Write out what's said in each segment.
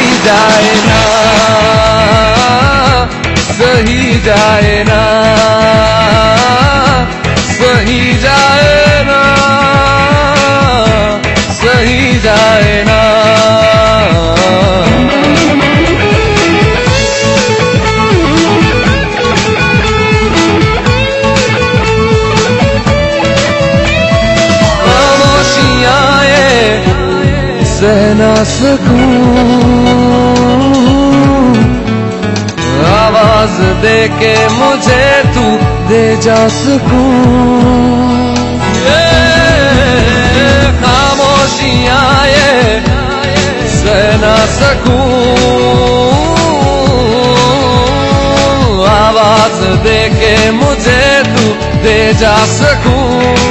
सही जाए ना सही जाए ना सही जाए ना सही जाए ना खामोशियाँ ये सह ना सकूं आवाज़ दे के मुझे तू दे जा सकूँ खामोशियाँ ये सह ना सकूँ। आवाज़ दे के मुझे तू दे जा सकूँ।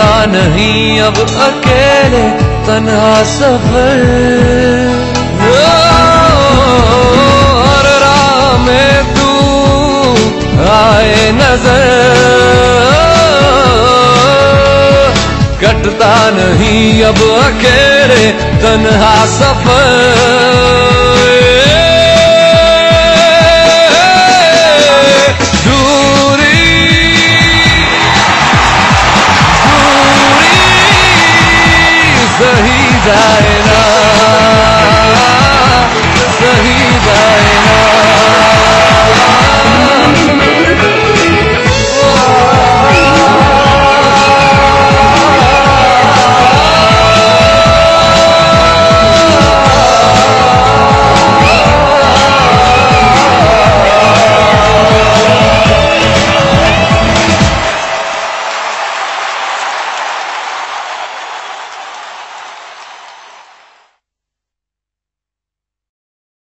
कटता नहीं अब अकेले तन्हा सफ़र। आए नज़र। कटता नहीं अब अकेले तन्हा सफ़र। 在哪